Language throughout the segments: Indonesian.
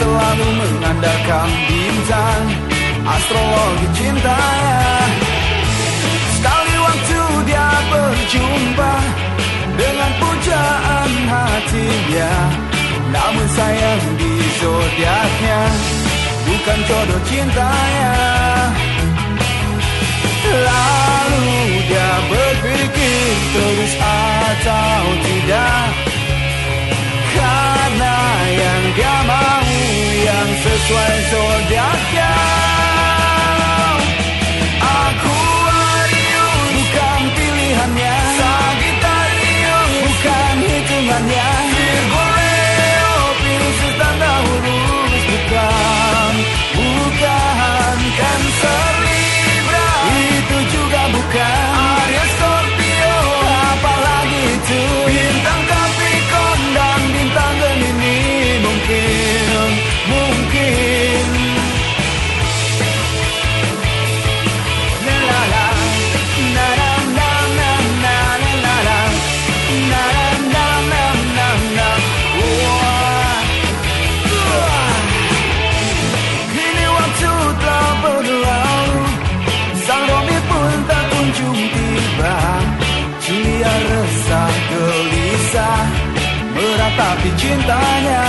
selalu mengandalkan bintang Astrologi cinta. Sekali waktu dia berjumpa Dengan pujaan hatinya Namun sayang di zodiaknya Bukan jodoh cintanya. Lalu dia berpikir terus atau tidak. Slides on. tapi cintanya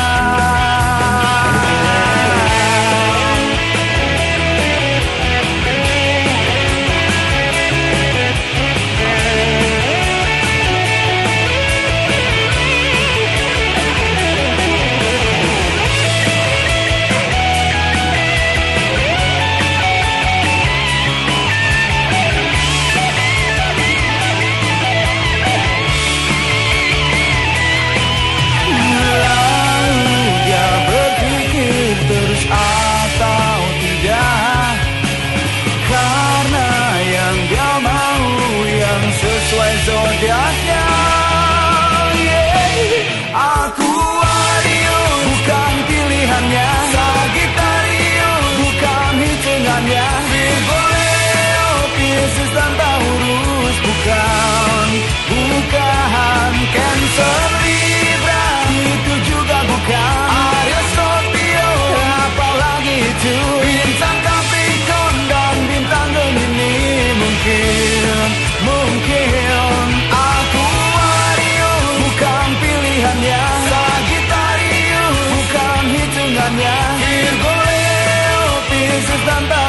diambil boleh Pisces dan urus bukan Bukan cancer Libra Itu juga bukan Aries Scorpio Apalagi itu Bintang Capricorn dan bintang Gemini Mungkin, mungkin Aku Mario Bukan pilihannya Sagittarius Bukan hitungannya. Virgo Leo Pisces dan